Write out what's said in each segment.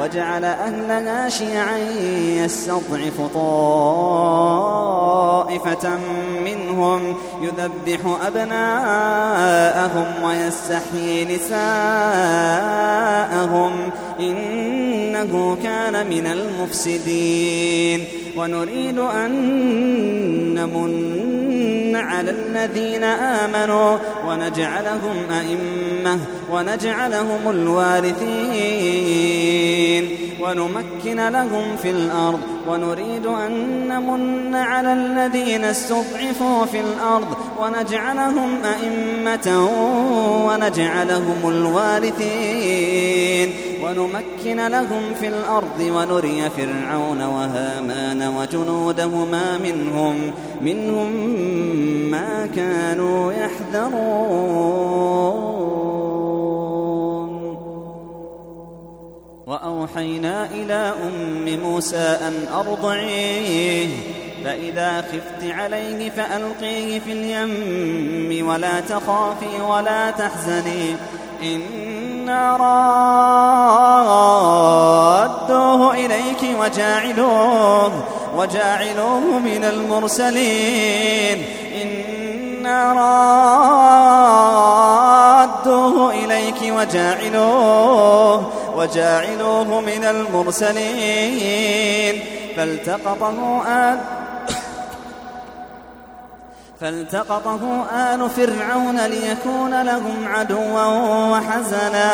وجعل أهلها شيعا يستضعف طائفة منهم يذبح أبناءهم ويستحيي نساءهم إنه كان من المفسدين. ونريد أن نمن على الذين آمنوا ونجعلهم أئمة ونجعلهم الوارثين. ونمكن لهم في الأرض ونريد أن نمن على الذين استضعفوا في الأرض ونجعلهم أئمة ونجعلهم الوارثين. ونمكن لهم في الأرض ونري فرعون وهامان وجنودهما منهم منهم ما كانوا يحذرون. وأوحينا إلى أم موسى أن أرضعيه. فإذا خفت عليه فألقيه في اليم. ولا تخافي ولا تحزني. إنا رادوه إليك وجاعلوه وجاعلوه من المرسلين. إنا رادوه إليك وجاعلوه وجاعلوه من المرسلين. فالتقطه آل فالتقطه آل فرعون ليكون لهم عدوا وحزنا.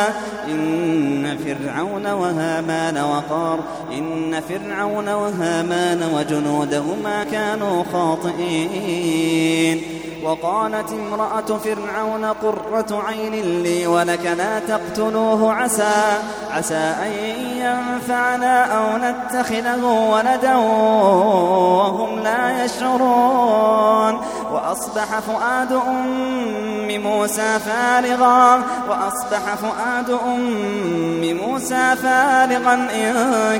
إن فرعون وهامان وقار إن فرعون وهامان وجنودهما كانوا خاطئين. وقالت امرأة فرعون قرة عين لي ولك لا تقتلوه. عسى عسى أن ينفعنا أو نتخذه ولدا وهم لا يشعرون. وأصبح فؤاد أم موسى فارغا وأصبح فؤاد أم موسى فارغا إن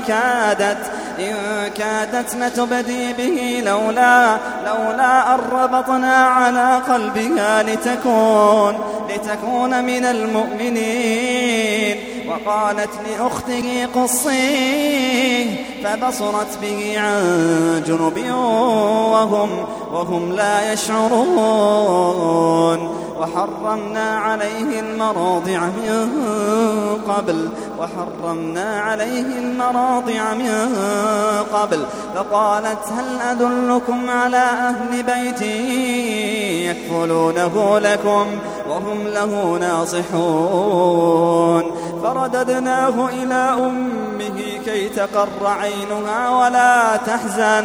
كادت. إن كادت لتبدي به لولا لولا أن ربطنا على قلبها لتكون لتكون من المؤمنين. وقالت لأخته قصيه فبصرت به عن جنب وهم وهم لا يشعرون. وحرمنا عليه المراضع من قبل وحرمنا عليه المراضع من قبل. فقالت هل أدلكم على أهل بيت يكفلونه لكم وهم له ناصحون؟ فرددناه إلى أمه كي تقر عينها ولا تحزن.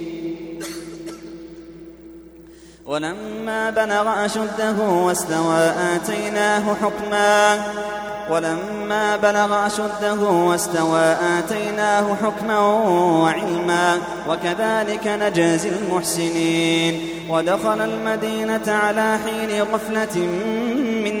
ولما بلغ أشده واستوى آتيناه حكما. ولما بلغ أشده واستوى آتيناه حكما وعلما. وكذلك نجازي المحسنين. ودخل المدينة على حين غفلة من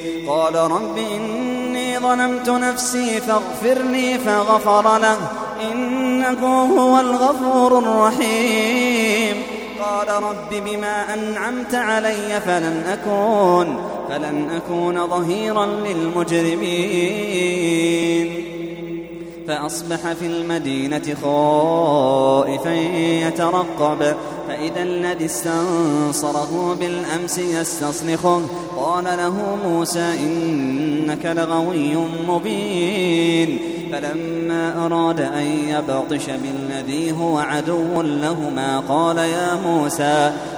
قال رب إني ظلمت نفسي فاغفر لي فغفر له. إنه هو الغفور الرحيم. قال رب بما أنعمت علي فلن أكون فلن أكون ظهيرا للمجرمين. فأصبح في المدينة خائفا يترقب. فإذا الذي استنصره بالأمس يستصنخه. قال له موسى إنك لغوي مبين. فلما أراد أن يبطش بالذي هو عدو لهما قال يا موسى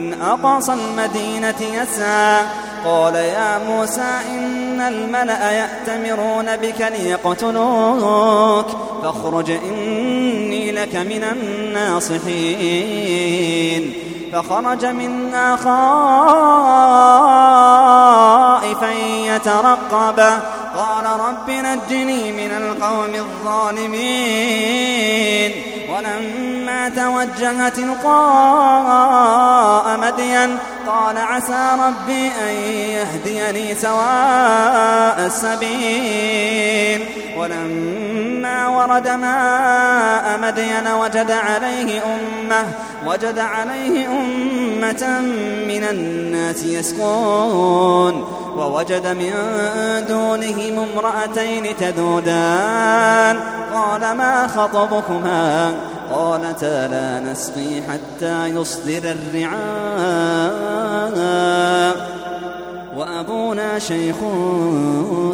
من أقصى المدينة يسعى. قال يا موسى إن الملأ يأتمرون بك ليقتلوك فاخرج إني لك من الناصحين. فخرج منا خائفا يترقب. قال رب نجني من القوم الظالمين. ولما توجه تلقاء مدين. قال عسى ربي أن يهديني سواء السبيل. ولما ورد ماء مدين وجد عليه أمة وجد عليه أمة من الناس يسكون ووجد من دونهم امرأتين تذودان. قال ما خطبكما؟ قالتا لا نسقي حتى يصدر الرعاء. وأبونا شيخ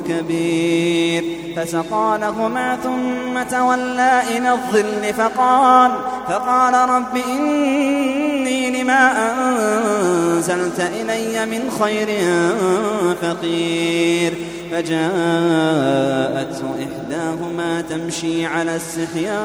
كبير. فسقى لهما ثم تولى إلى الظل فقال فقال رب إني لما أنزلت إلي من خير فقير. فجاءته إحداهما تمشي على السحياء.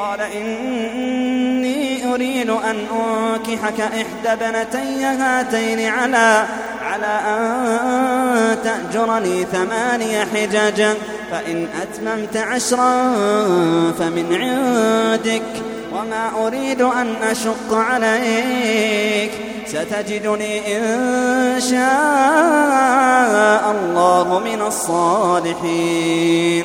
قال إني أريد أن أنكحك إحدى بنتي هاتين على على أن تأجرني ثماني حجج فإن أتممت عشرا فمن عندك وما أريد أن أشق عليك. ستجدني إن شاء الله من الصالحين.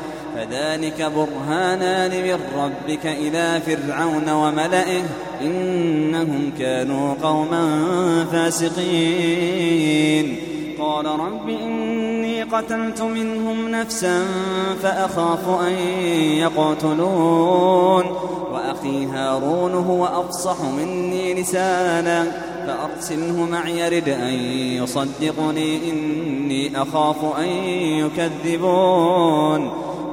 فذلك برهانان من ربك إلى فرعون وملئه إنهم كانوا قوما فاسقين قال رب إني قتلت منهم نفسا فأخاف أن يقتلون وأخي هارون هو أفصح مني لسانا فأرسله معي رد أن يصدقني إني أخاف أن يكذبون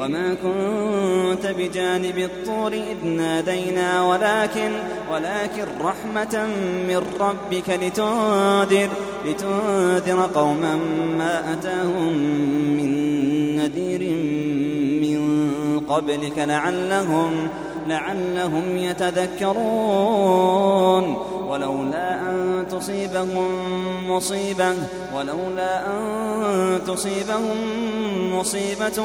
وما كنت بجانب الطور إذ نادينا ولكن ولكن رحمة من ربك لتنذر لتنذر قوما ما أتاهم من نذير من قبلك لعلهم لعلهم يتذكرون ولولا أن تصيبهم مصيبة ولولا أن تصيبهم مصيبة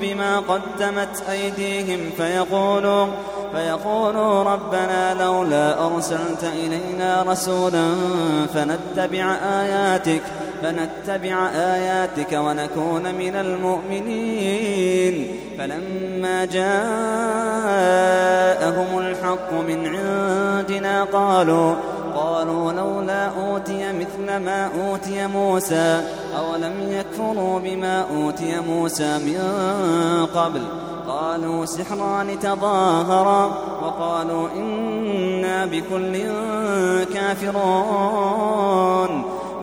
بما قدمت أيديهم فيقولوا فيقولوا ربنا لولا أرسلت إلينا رسولا فنتبع آياتك فنتبع آياتك ونكون من المؤمنين. فلما جاءهم الحق من عندنا قالوا قالوا لولا أوتي مثل ما أوتي موسى أولم يكفروا بما أوتي موسى من قبل؟ قالوا سحران تظاهرا وقالوا إنا بكل كافرون.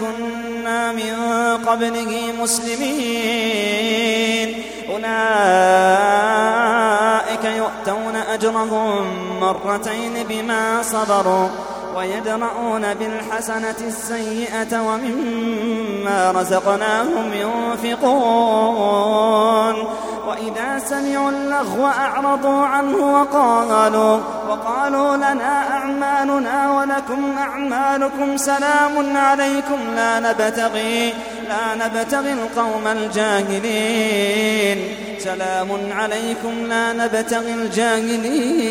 كنا من قبله مسلمين. أولئك يؤتون أجرهم مرتين بما صبروا. ويدرؤون بالحسنة السيئة ومما رزقناهم ينفقون. وإذا سمعوا اللغو أعرضوا عنه وقالوا وقالوا لنا أعمالنا ولكم أعمالكم سلام عليكم لا نبتغي لا نبتغي القوم الجاهلين. سلام عليكم لا نبتغي الجاهلين.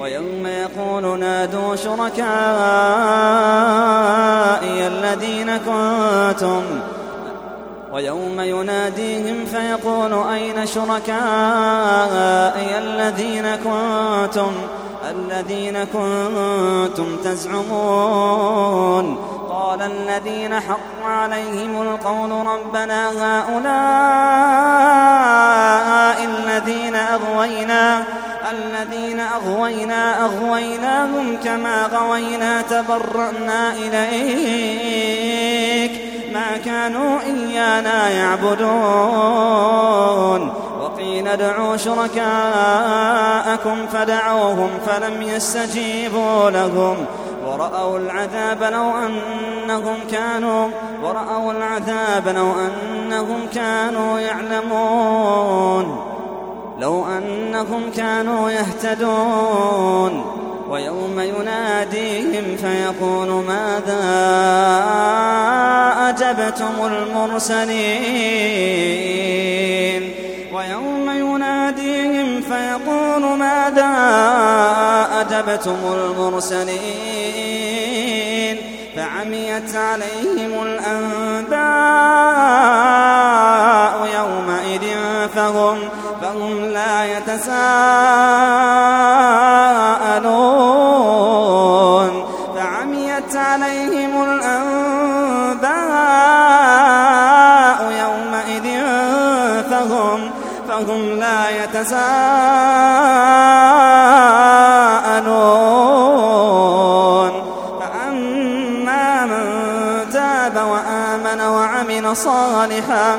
ويوم يقول نادوا شركائي الذين كنتم ويوم يناديهم فيقول أين شركائي الذين كنتم؟ الذين كنتم تزعمون. قال الذين حق عليهم القول ربنا هؤلاء الذين أغوينا. الذين أغوينا أغويناهم كما غوينا تبرأنا إليك. ما كانوا إيانا يعبدون. وقيل ادعوا شركاءكم فدعوهم فلم يستجيبوا لهم. ورأوا العذاب لو أنهم كانوا ورأوا العذاب لو أنهم كانوا يعلمون. لو أنهم كانوا يهتدون ويوم يناديهم فيقول ماذا أجبتم المرسلين ويوم يناديهم فيقول ماذا أجبتم المرسلين فعميت عليهم الأنباء يومئذ فهم فهم لا يتساءلون فعميت عليهم الأنباء يومئذ فهم, فهم لا يتساءلون فأما من تاب وآمن وعمل صالحاً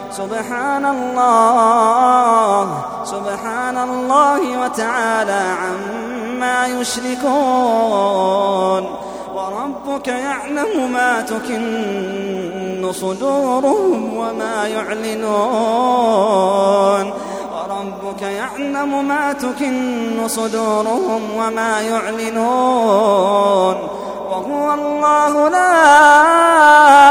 سبحان الله سبحان الله وتعالى عما يشركون. وربك يعلم ما تكن صدورهم وما يعلنون. وربك يعلم ما تكن صدورهم وما يعلنون. وهو الله لا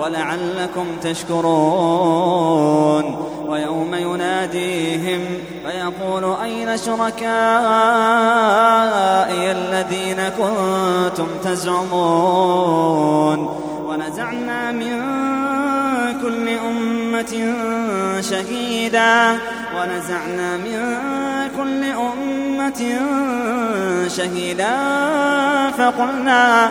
ولعلكم تشكرون. ويوم يناديهم فيقول أين شركائي الذين كنتم تزعمون؟ ونزعنا من كل أمة شهيدا. ونزعنا من كل أمة شهيدا. فقلنا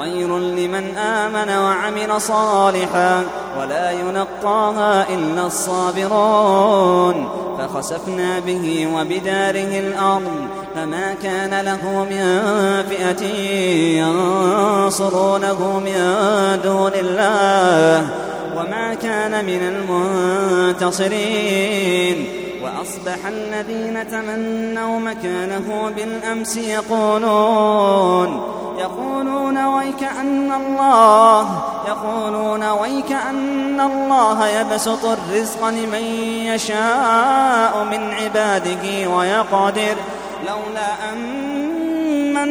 خير لمن آمن وعمل صالحا ولا يلقاها إلا الصابرون. فخسفنا به وبداره الأرض فما كان له من فئة ينصرونه من دون الله. وما كان من المنتصرين. أصبح الذين تمنوا مكانه بالأمس يقولون يقولون ويك أن الله يقولون ويك أن الله يبسط الرزق لمن يشاء من عباده ويقدر لولا أن من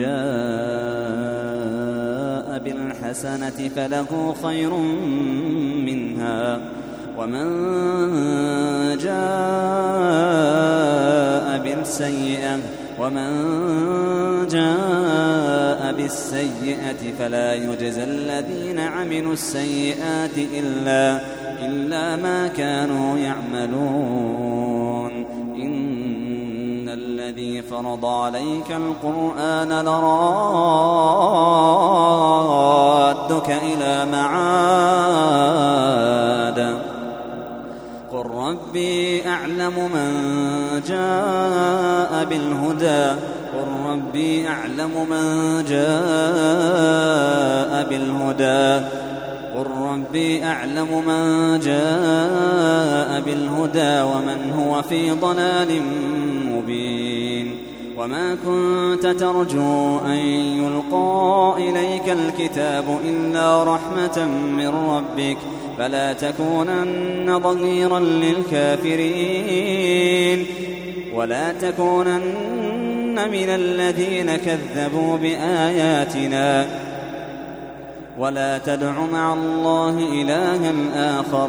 جاء بالحسنة فله خير منها. ومن جاء بالسيئة ومن جاء بالسيئة فلا يجزى الذين عملوا السيئات إلا إلا ما كانوا يعملون. فرض عليك القرآن لرادك إلى معاد. قل ربي أعلم من جاء بالهدى. قل ربي أعلم من جاء بالهدى. قل ربي أعلم من جاء بالهدى ومن هو في ضلال مبين. وما كنت ترجو أن يلقى إليك الكتاب إلا رحمة من ربك فلا تكونن ظهيرا للكافرين ولا تكونن من الذين كذبوا بآياتنا ولا تدع مع الله إلها آخر